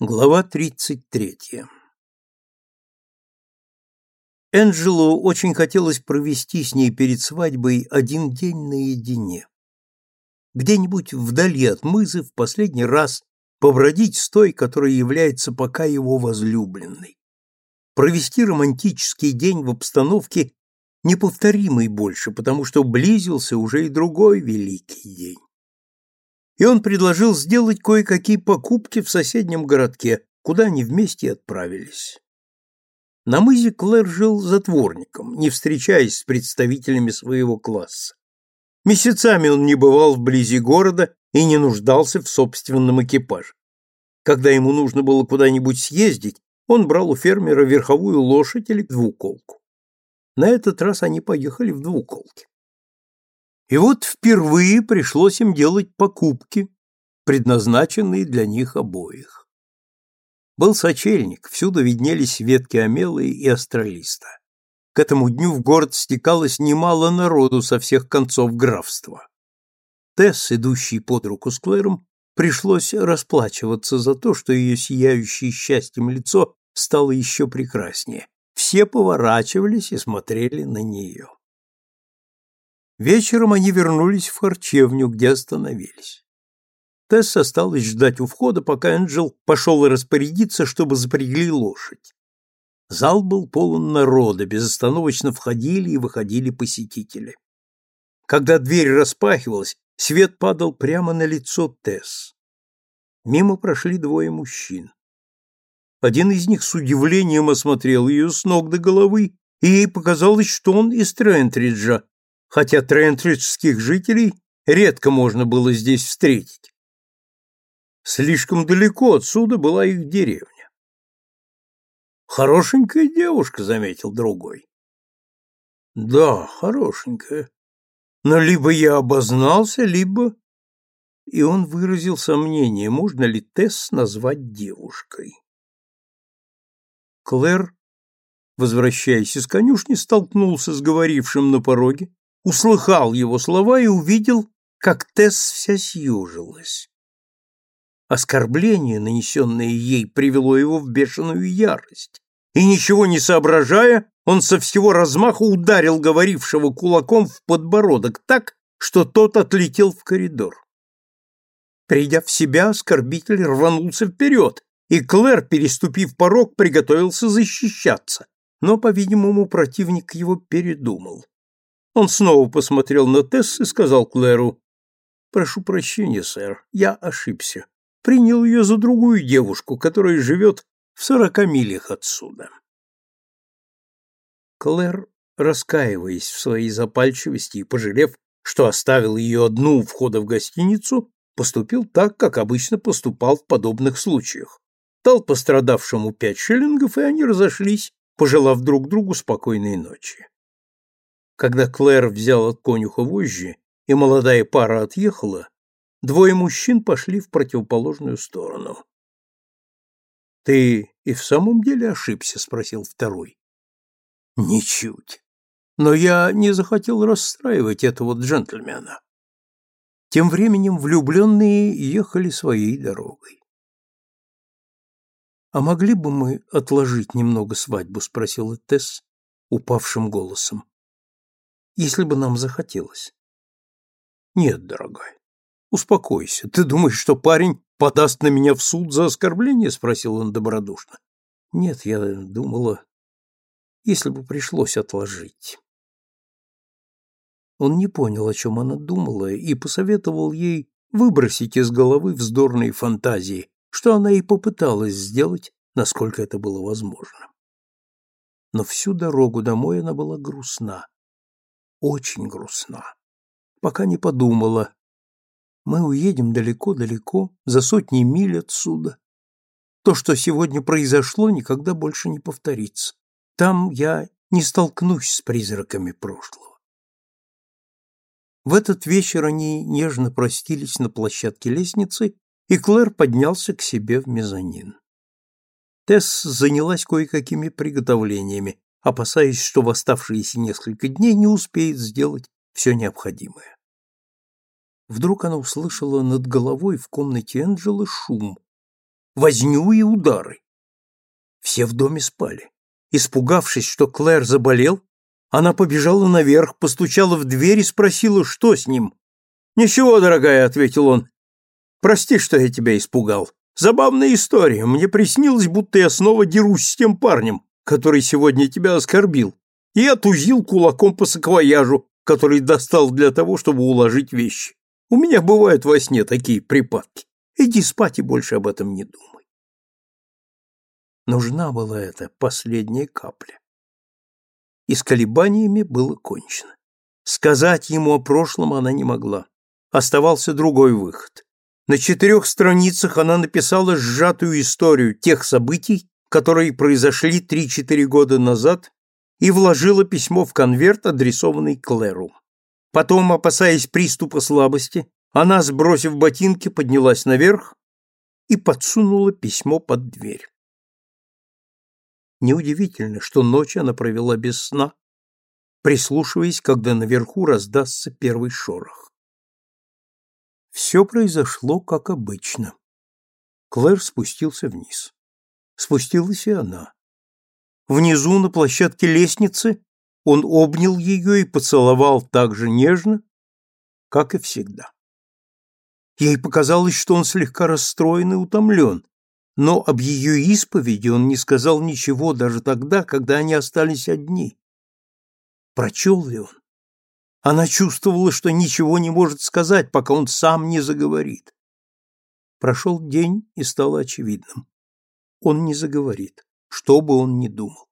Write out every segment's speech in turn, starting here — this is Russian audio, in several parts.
Глава 33. Энджелу очень хотелось провести с ней перед свадьбой один день наедине. Где-нибудь вдали от мызы в последний раз побродить с той, которая является пока его возлюбленной. Провести романтический день в обстановке неповторимой больше, потому что близился уже и другой великий день и он предложил сделать кое-какие покупки в соседнем городке, куда они вместе отправились. На мызе Клэр жил затворником, не встречаясь с представителями своего класса. Месяцами он не бывал вблизи города и не нуждался в собственном экипаже. Когда ему нужно было куда-нибудь съездить, он брал у фермера верховую лошадь или двуколку. На этот раз они поехали в двуколке. И вот впервые пришлось им делать покупки, предназначенные для них обоих. Был сочельник, всюду виднелись ветки омелы и астролиста. К этому дню в город стекалось немало народу со всех концов графства. Тесс, идущий под руку с Клэром, пришлось расплачиваться за то, что ее сияющее счастьем лицо стало еще прекраснее. Все поворачивались и смотрели на нее. Вечером они вернулись в харчевню, где остановились. Тесс осталась ждать у входа, пока Энджел пошел распорядиться, чтобы запрягли лошадь. Зал был полон народа, безостановочно входили и выходили посетители. Когда дверь распахивалась, свет падал прямо на лицо Тесс. Мимо прошли двое мужчин. Один из них с удивлением осмотрел ее с ног до головы, и ей показалось, что он из Трентриджа, хотя трентриджских жителей редко можно было здесь встретить. Слишком далеко отсюда была их деревня. «Хорошенькая девушка», — заметил другой. «Да, хорошенькая. Но либо я обознался, либо...» И он выразил сомнение, можно ли Тесс назвать девушкой. Клэр, возвращаясь из конюшни, столкнулся с говорившим на пороге услыхал его слова и увидел, как Тесс вся съежилась. Оскорбление, нанесенное ей, привело его в бешеную ярость, и, ничего не соображая, он со всего размаха ударил говорившего кулаком в подбородок так, что тот отлетел в коридор. Придя в себя, оскорбитель рванулся вперед, и Клэр, переступив порог, приготовился защищаться, но, по-видимому, противник его передумал. Он снова посмотрел на Тесс и сказал Клэру, «Прошу прощения, сэр, я ошибся. Принял ее за другую девушку, которая живет в сорока милях отсюда». Клэр, раскаиваясь в своей запальчивости и пожалев, что оставил ее одну у входа в гостиницу, поступил так, как обычно поступал в подобных случаях. Дал пострадавшему пять шиллингов, и они разошлись, пожелав друг другу спокойной ночи. Когда Клэр взял от конюха вожжи, и молодая пара отъехала, двое мужчин пошли в противоположную сторону. «Ты и в самом деле ошибся?» — спросил второй. «Ничуть. Но я не захотел расстраивать этого джентльмена». Тем временем влюбленные ехали своей дорогой. «А могли бы мы отложить немного свадьбу?» — спросила Тесс упавшим голосом если бы нам захотелось. Нет, дорогая, успокойся. Ты думаешь, что парень подаст на меня в суд за оскорбление? Спросил он добродушно. Нет, я думала, если бы пришлось отложить. Он не понял, о чем она думала, и посоветовал ей выбросить из головы вздорные фантазии, что она и попыталась сделать, насколько это было возможно. Но всю дорогу домой она была грустна очень грустна. Пока не подумала. Мы уедем далеко-далеко, за сотни миль отсюда. То, что сегодня произошло, никогда больше не повторится. Там я не столкнусь с призраками прошлого. В этот вечер они нежно простились на площадке лестницы, и Клэр поднялся к себе в мезонин. Тесс занялась кое-какими приготовлениями, опасаясь, что в оставшиеся несколько дней не успеет сделать все необходимое. Вдруг она услышала над головой в комнате Энджела шум. возню и удары. Все в доме спали. Испугавшись, что Клэр заболел, она побежала наверх, постучала в дверь и спросила, что с ним. «Ничего, дорогая», — ответил он. «Прости, что я тебя испугал. Забавная история. Мне приснилось, будто я снова дерусь с тем парнем, который сегодня тебя оскорбил, и отузил кулаком по саквояжу, который достал для того, чтобы уложить вещи. У меня бывают во сне такие припадки. Иди спать и больше об этом не думай. Нужна была эта последняя капля. И с колебаниями было кончено. Сказать ему о прошлом она не могла. Оставался другой выход. На четырех страницах она написала сжатую историю тех событий, которые произошли три-четыре года назад, и вложила письмо в конверт, адресованный Клэру. Потом, опасаясь приступа слабости, она, сбросив ботинки, поднялась наверх и подсунула письмо под дверь. Неудивительно, что ночь она провела без сна, прислушиваясь, когда наверху раздастся первый шорох. Все произошло как обычно. Клэр спустился вниз. Спустилась и она. Внизу, на площадке лестницы, он обнял ее и поцеловал так же нежно, как и всегда. Ей показалось, что он слегка расстроен и утомлен, но об ее исповеди он не сказал ничего даже тогда, когда они остались одни. Прочел ли он? Она чувствовала, что ничего не может сказать, пока он сам не заговорит. Прошел день, и стало очевидным. Он не заговорит, что бы он ни думал.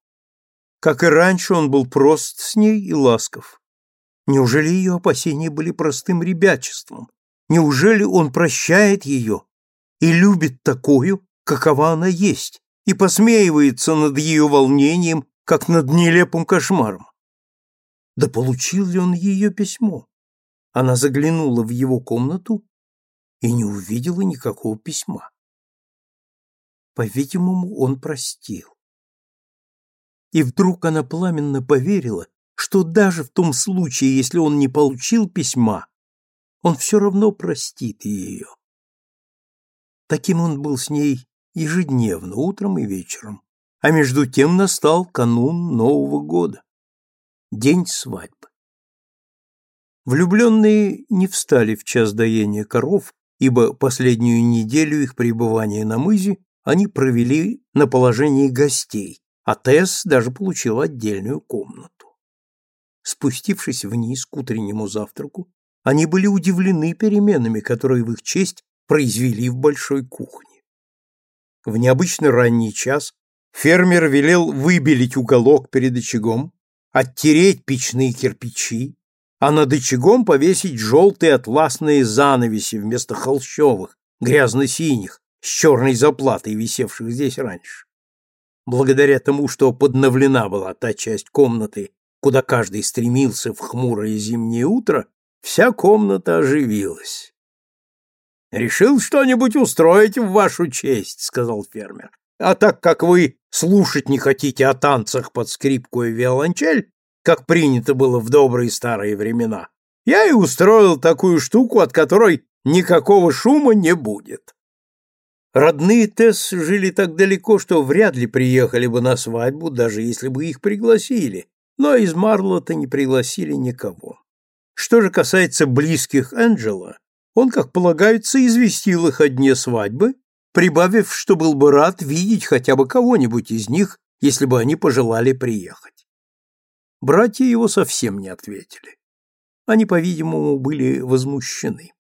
Как и раньше, он был прост с ней и ласков. Неужели ее опасения были простым ребячеством? Неужели он прощает ее и любит такую, какова она есть, и посмеивается над ее волнением, как над нелепым кошмаром? Да получил ли он ее письмо? Она заглянула в его комнату и не увидела никакого письма. По-видимому, он простил. И вдруг она пламенно поверила, что даже в том случае, если он не получил письма, он все равно простит ее. Таким он был с ней ежедневно, утром и вечером. А между тем настал канун Нового года, день свадьбы. Влюбленные не встали в час доения коров, ибо последнюю неделю их пребывания на мызе они провели на положении гостей, а Тесс даже получил отдельную комнату. Спустившись вниз к утреннему завтраку, они были удивлены переменами, которые в их честь произвели в большой кухне. В необычно ранний час фермер велел выбелить уголок перед очагом, оттереть печные кирпичи, а над очагом повесить желтые атласные занавеси вместо холщовых, грязно-синих, с черной заплатой, висевших здесь раньше. Благодаря тому, что подновлена была та часть комнаты, куда каждый стремился в хмурое зимнее утро, вся комната оживилась. «Решил что-нибудь устроить в вашу честь», — сказал фермер. «А так как вы слушать не хотите о танцах под скрипку и виолончель, как принято было в добрые старые времена, я и устроил такую штуку, от которой никакого шума не будет. Родные Тесс жили так далеко, что вряд ли приехали бы на свадьбу, даже если бы их пригласили, но из Марлота не пригласили никого. Что же касается близких Энджела, он, как полагается, известил их о дне свадьбы, прибавив, что был бы рад видеть хотя бы кого-нибудь из них, если бы они пожелали приехать. Братья его совсем не ответили. Они, по-видимому, были возмущены.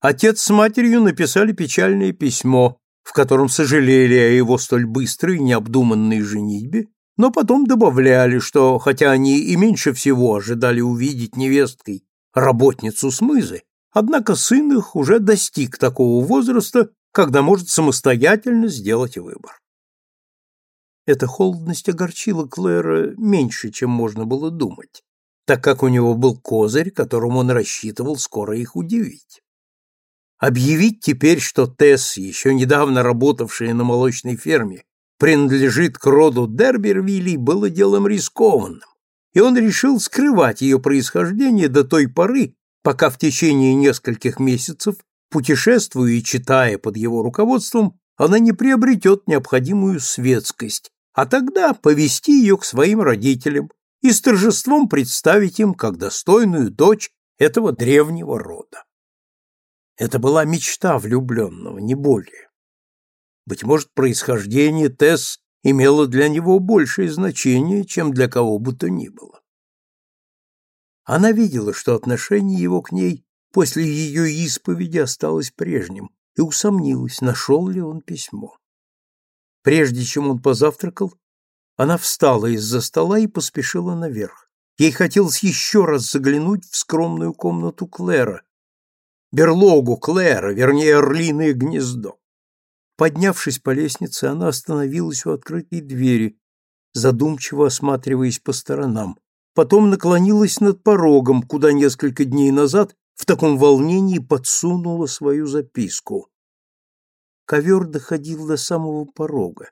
Отец с матерью написали печальное письмо, в котором сожалели о его столь быстрой необдуманной женитьбе, но потом добавляли, что, хотя они и меньше всего ожидали увидеть невесткой работницу с мызы, однако сын их уже достиг такого возраста, когда может самостоятельно сделать выбор. Эта холодность огорчила Клэра меньше, чем можно было думать, так как у него был козырь, которым он рассчитывал скоро их удивить. Объявить теперь, что Тесс, еще недавно работавшая на молочной ферме, принадлежит к роду Дербервилли, было делом рискованным, и он решил скрывать ее происхождение до той поры, пока в течение нескольких месяцев, путешествуя и читая под его руководством, она не приобретет необходимую светскость, а тогда повести ее к своим родителям и с торжеством представить им как достойную дочь этого древнего рода. Это была мечта влюбленного, не более. Быть может, происхождение Тесс имело для него большее значение, чем для кого бы то ни было. Она видела, что отношение его к ней после ее исповеди осталось прежним, и усомнилась, нашел ли он письмо. Прежде чем он позавтракал, она встала из-за стола и поспешила наверх. Ей хотелось еще раз заглянуть в скромную комнату Клэра, берлогу Клэра, вернее, орлиное гнездо. Поднявшись по лестнице, она остановилась у открытой двери, задумчиво осматриваясь по сторонам потом наклонилась над порогом, куда несколько дней назад в таком волнении подсунула свою записку. Ковер доходил до самого порога,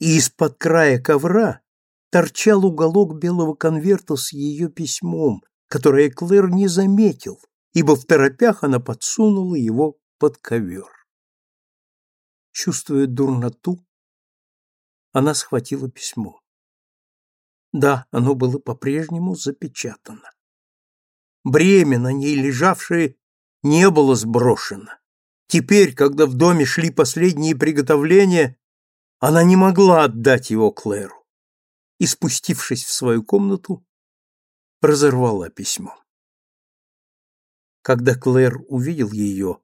и из-под края ковра торчал уголок белого конверта с ее письмом, которое Клэр не заметил, ибо в торопях она подсунула его под ковер. Чувствуя дурноту, она схватила письмо. Да, оно было по-прежнему запечатано. Бремя на ней лежавшее не было сброшено. Теперь, когда в доме шли последние приготовления, она не могла отдать его Клэру и, спустившись в свою комнату, разорвала письмо. Когда Клэр увидел ее,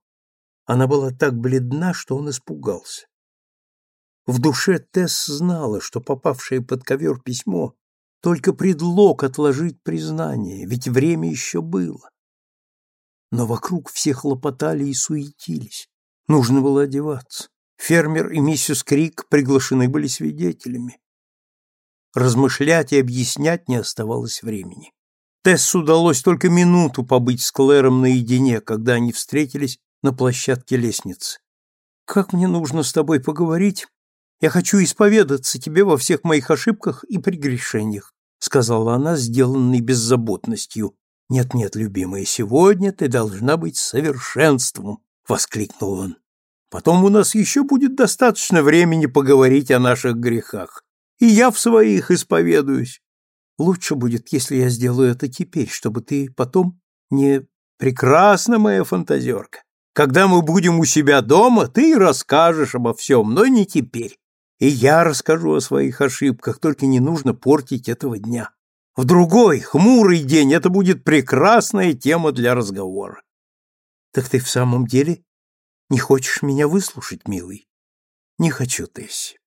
она была так бледна, что он испугался. В душе Тесс знала, что попавшее под ковер письмо только предлог отложить признание, ведь время еще было. Но вокруг все хлопотали и суетились. Нужно было одеваться. Фермер и миссис Крик приглашены были свидетелями. Размышлять и объяснять не оставалось времени. Тесс удалось только минуту побыть с Клэром наедине, когда они встретились на площадке лестницы. «Как мне нужно с тобой поговорить я хочу исповедаться тебе во всех моих ошибках и прегрешениях, сказала она, сделанной беззаботностью. Нет-нет, любимая, сегодня ты должна быть совершенством, воскликнул он. Потом у нас еще будет достаточно времени поговорить о наших грехах. И я в своих исповедуюсь. Лучше будет, если я сделаю это теперь, чтобы ты потом не прекрасна моя фантазерка. Когда мы будем у себя дома, ты расскажешь обо всем, но не теперь. И я расскажу о своих ошибках, только не нужно портить этого дня. В другой, хмурый день это будет прекрасная тема для разговора. Так ты в самом деле не хочешь меня выслушать, милый? Не хочу, Тесси.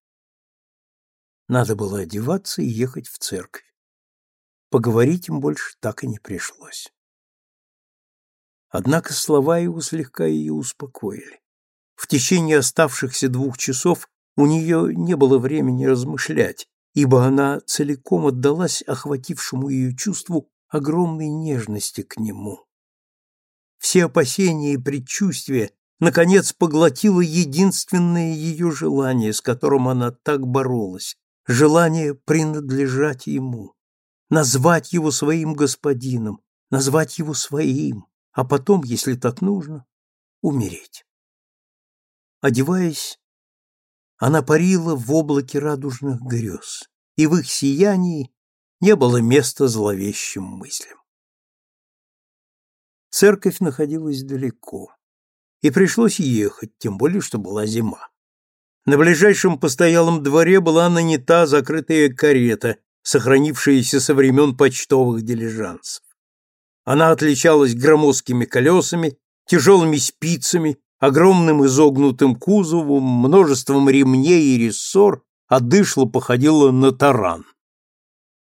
Надо было одеваться и ехать в церковь. Поговорить им больше так и не пришлось. Однако слова его слегка ее успокоили. В течение оставшихся двух часов у нее не было времени размышлять, ибо она целиком отдалась охватившему ее чувству огромной нежности к нему. Все опасения и предчувствия наконец поглотило единственное ее желание, с которым она так боролась, желание принадлежать ему, назвать его своим господином, назвать его своим, а потом, если так нужно, умереть. Одеваясь, она парила в облаке радужных грез, и в их сиянии не было места зловещим мыслям. Церковь находилась далеко, и пришлось ехать, тем более, что была зима. На ближайшем постоялом дворе была нанята закрытая карета, сохранившаяся со времен почтовых дилижансов. Она отличалась громоздкими колесами, тяжелыми спицами огромным изогнутым кузовом, множеством ремней и рессор, а дышло походило на таран.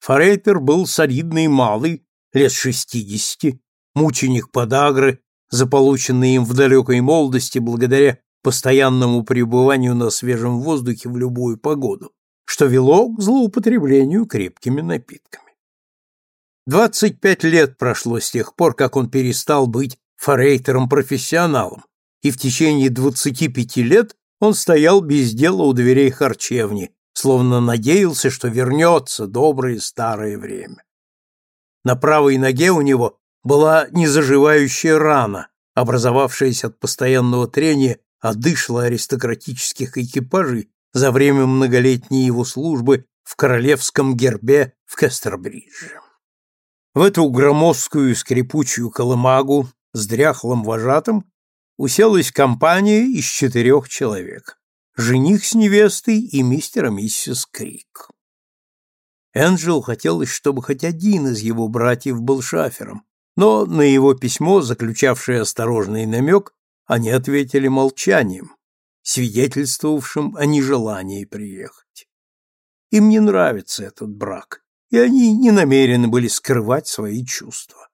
Форейтер был солидный малый, лет шестидесяти, мученик подагры, заполученный им в далекой молодости благодаря постоянному пребыванию на свежем воздухе в любую погоду, что вело к злоупотреблению крепкими напитками. Двадцать пять лет прошло с тех пор, как он перестал быть форейтером-профессионалом, и в течение двадцати пяти лет он стоял без дела у дверей харчевни, словно надеялся, что вернется доброе старое время. На правой ноге у него была незаживающая рана, образовавшаяся от постоянного трения одышла аристократических экипажей за время многолетней его службы в королевском гербе в Кестербридже. В эту громоздкую скрипучую колымагу с дряхлым вожатым уселась компания из четырех человек – жених с невестой и мистер и миссис Крик. Энджел хотелось, чтобы хоть один из его братьев был шафером, но на его письмо, заключавшее осторожный намек, они ответили молчанием, свидетельствовавшим о нежелании приехать. Им не нравится этот брак, и они не намерены были скрывать свои чувства.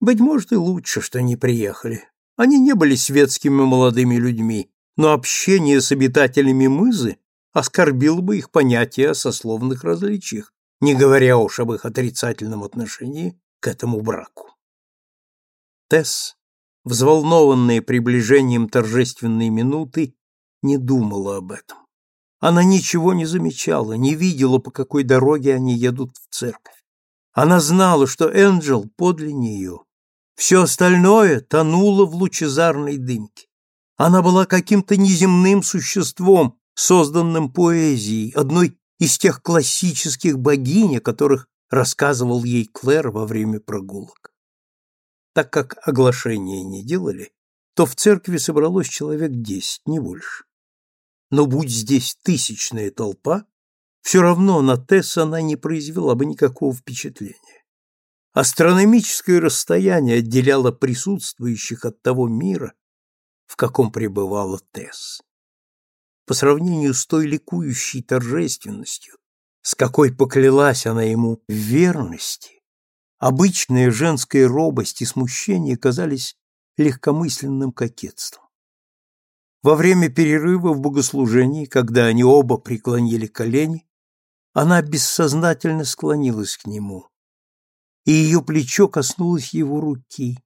Быть может, и лучше, что они приехали. Они не были светскими молодыми людьми, но общение с обитателями мызы оскорбило бы их понятие о сословных различиях, не говоря уж об их отрицательном отношении к этому браку. Тесс, взволнованная приближением торжественной минуты, не думала об этом. Она ничего не замечала, не видела, по какой дороге они едут в церковь. Она знала, что Энджел подле нее. Все остальное тонуло в лучезарной дымке. Она была каким-то неземным существом, созданным поэзией, одной из тех классических богинь, о которых рассказывал ей Клэр во время прогулок. Так как оглашения не делали, то в церкви собралось человек десять, не больше. Но будь здесь тысячная толпа, все равно на Тесс она не произвела бы никакого впечатления. Астрономическое расстояние отделяло присутствующих от того мира, в каком пребывала Тесс по сравнению с той ликующей торжественностью, с какой поклялась она ему в верности, обычная женская робость и смущение казались легкомысленным кокетством. Во время перерыва в богослужении, когда они оба преклонили колени, она бессознательно склонилась к нему, и ее плечо коснулось его руки.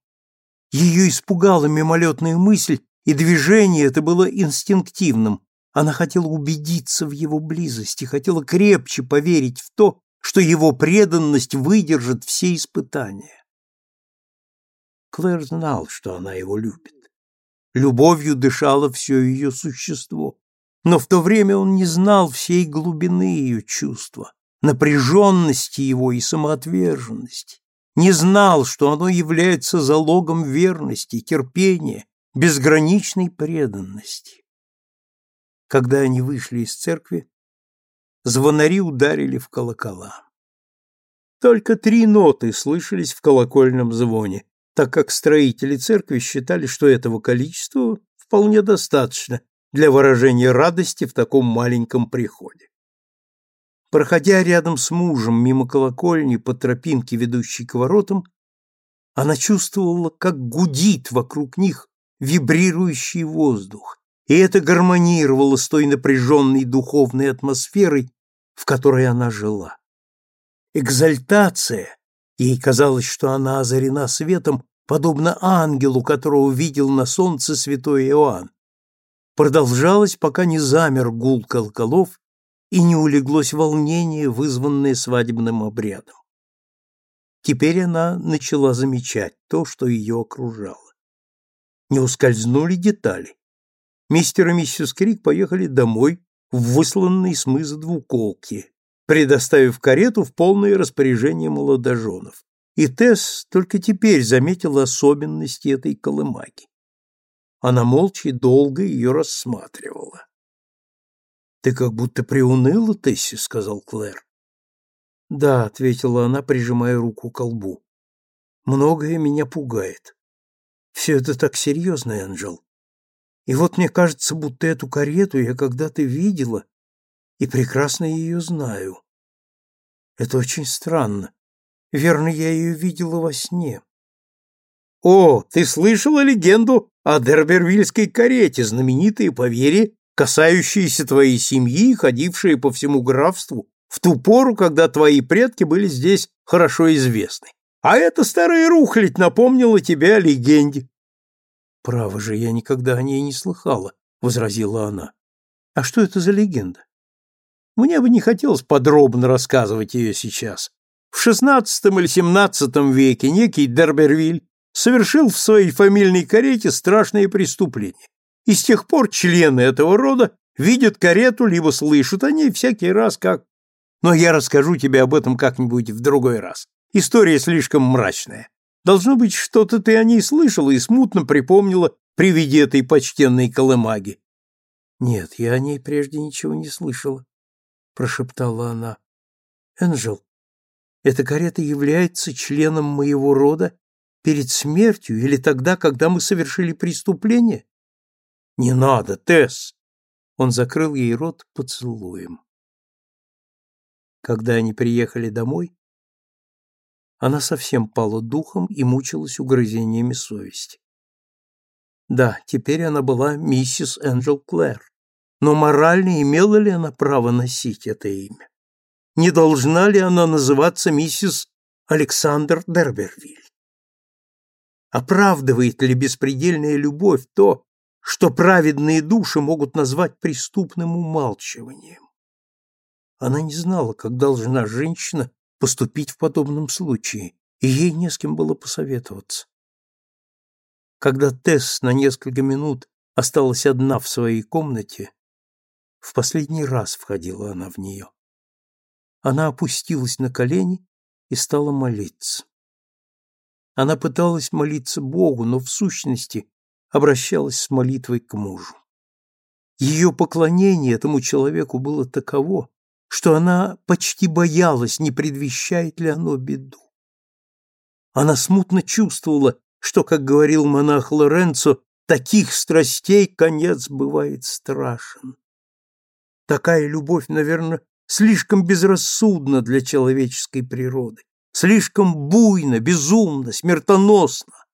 Ее испугала мимолетная мысль, и движение это было инстинктивным, она хотела убедиться в его близости, хотела крепче поверить в то, что его преданность выдержит все испытания. Клэр знал, что она его любит. Любовью дышало все ее существо, но в то время он не знал всей глубины ее чувства, напряженности его и самоотверженности, не знал, что оно является залогом верности, терпения, безграничной преданности. Когда они вышли из церкви, звонари ударили в колокола. Только три ноты слышались в колокольном звоне, так как строители церкви считали, что этого количества вполне достаточно для выражения радости в таком маленьком приходе. Проходя рядом с мужем мимо колокольни по тропинке, ведущей к воротам, она чувствовала, как гудит вокруг них вибрирующий воздух, и это гармонировало с той напряженной духовной атмосферой, в которой она жила. Экзальтация, ей казалось, что она озарена светом, подобно ангелу, которого видел на солнце святой Иоанн, продолжалась, пока не замер гул колоколов и не улеглось волнение, вызванное свадебным обрядом. Теперь она начала замечать то, что ее окружало. Не ускользнули детали. Мистер и миссис Крик поехали домой в высланной с двуколки, предоставив карету в полное распоряжение молодоженов. И Тесс только теперь заметила особенности этой колымаги. Она молча и долго ее рассматривала. — Ты как будто приуныла, Тесси, — сказал Клэр. — Да, — ответила она, прижимая руку к лбу. — Многое меня пугает. Все это так серьезно, Энджел. И вот мне кажется, будто эту карету я когда-то видела и прекрасно ее знаю. Это очень странно. Верно, я ее видела во сне. О, ты слышала легенду о Дербервильской карете, знаменитой по вере, касающейся твоей семьи, ходившей по всему графству в ту пору, когда твои предки были здесь хорошо известны. А эта старая рухлядь напомнила тебе о легенде. Право же, я никогда о ней не слыхала, возразила она. А что это за легенда? Мне бы не хотелось подробно рассказывать ее сейчас. В XVI или XVII веке некий Дербервиль совершил в своей фамильной карете страшное преступление. И с тех пор члены этого рода видят карету, либо слышат о ней всякий раз как... Но я расскажу тебе об этом как-нибудь в другой раз. История слишком мрачная. Должно быть, что-то ты о ней слышала и смутно припомнила при виде этой почтенной колымаги. Нет, я о ней прежде ничего не слышала, прошептала она. Энджел, эта карета является членом моего рода перед смертью или тогда, когда мы совершили преступление? Не надо, Тесс. Он закрыл ей рот поцелуем. Когда они приехали домой, она совсем пала духом и мучилась угрызениями совести. Да, теперь она была миссис Энджел Клэр, но морально имела ли она право носить это имя? Не должна ли она называться миссис Александр Дербервиль? Оправдывает ли беспредельная любовь то, что праведные души могут назвать преступным умалчиванием? Она не знала, как должна женщина поступить в подобном случае, и ей не с кем было посоветоваться. Когда Тесс на несколько минут осталась одна в своей комнате, в последний раз входила она в нее. Она опустилась на колени и стала молиться. Она пыталась молиться Богу, но в сущности обращалась с молитвой к мужу. Ее поклонение этому человеку было таково, что она почти боялась, не предвещает ли оно беду. Она смутно чувствовала, что, как говорил монах Лоренцо, таких страстей конец бывает страшен. Такая любовь, наверное, слишком безрассудна для человеческой природы, слишком буйна, безумна, смертоносна.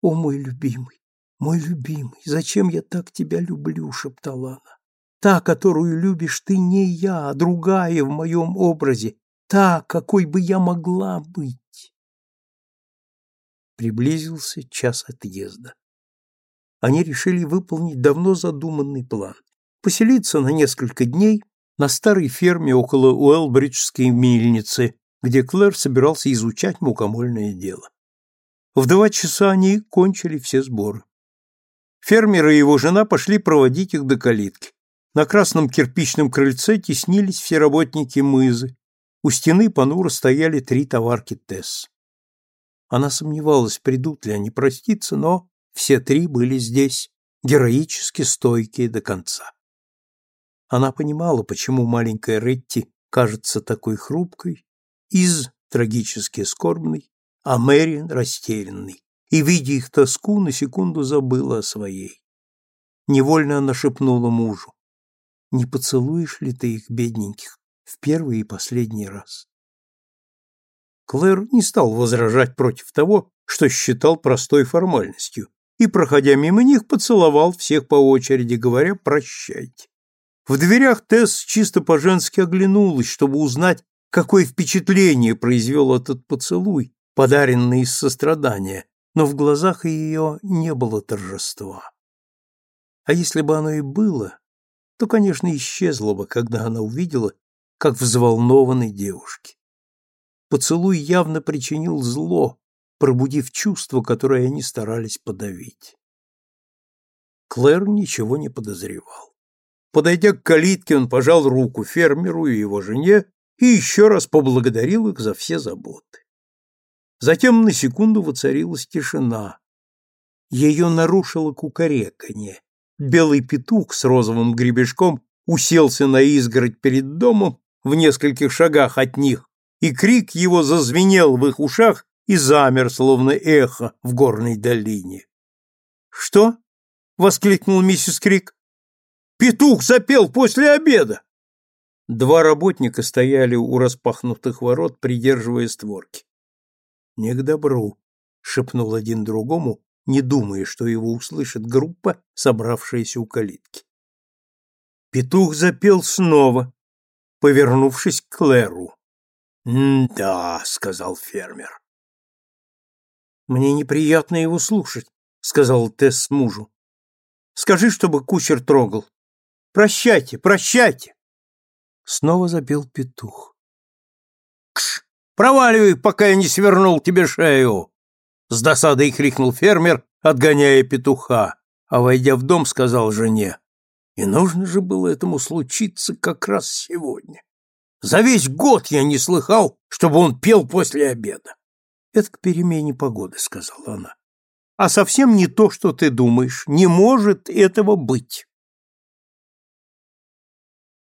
О, мой любимый, мой любимый, зачем я так тебя люблю, шептала она. Та, которую любишь ты, не я, а другая в моем образе, та, какой бы я могла быть. Приблизился час отъезда. Они решили выполнить давно задуманный план – поселиться на несколько дней на старой ферме около Уэлбриджской мельницы, где Клэр собирался изучать мукомольное дело. В два часа они кончили все сборы. Фермер и его жена пошли проводить их до калитки. На красном кирпичном крыльце теснились все работники мызы. У стены понуро стояли три товарки Тесс. Она сомневалась, придут ли они проститься, но все три были здесь, героически стойкие до конца. Она понимала, почему маленькая Ретти кажется такой хрупкой, из трагически скорбной, а Мэри растерянной, и, видя их тоску, на секунду забыла о своей. Невольно она шепнула мужу не поцелуешь ли ты их, бедненьких, в первый и последний раз? Клэр не стал возражать против того, что считал простой формальностью, и, проходя мимо них, поцеловал всех по очереди, говоря «прощайте». В дверях Тесс чисто по-женски оглянулась, чтобы узнать, какое впечатление произвел этот поцелуй, подаренный из сострадания, но в глазах ее не было торжества. А если бы оно и было, то, конечно, исчезла бы, когда она увидела, как взволнованы девушки. Поцелуй явно причинил зло, пробудив чувство, которое они старались подавить. Клэр ничего не подозревал. Подойдя к калитке, он пожал руку фермеру и его жене и еще раз поблагодарил их за все заботы. Затем на секунду воцарилась тишина. Ее нарушило кукареканье, Белый петух с розовым гребешком уселся на изгородь перед домом в нескольких шагах от них, и крик его зазвенел в их ушах и замер, словно эхо в горной долине. «Что?» — воскликнул миссис Крик. «Петух запел после обеда!» Два работника стояли у распахнутых ворот, придерживая створки. «Не к добру», — шепнул один другому, не думая, что его услышит группа, собравшаяся у калитки. Петух запел снова, повернувшись к Клэру. «Да», — сказал фермер. «Мне неприятно его слушать», — сказал Тесс мужу. «Скажи, чтобы кучер трогал. Прощайте, прощайте!» Снова запел петух. «Кш! Проваливай, пока я не свернул тебе шею!» С досадой крикнул фермер, отгоняя петуха. а, войдя в дом, сказал жене, «И нужно же было этому случиться как раз сегодня. За весь год я не слыхал, чтобы он пел после обеда». «Это к перемене погоды», — сказала она. «А совсем не то, что ты думаешь. Не может этого быть».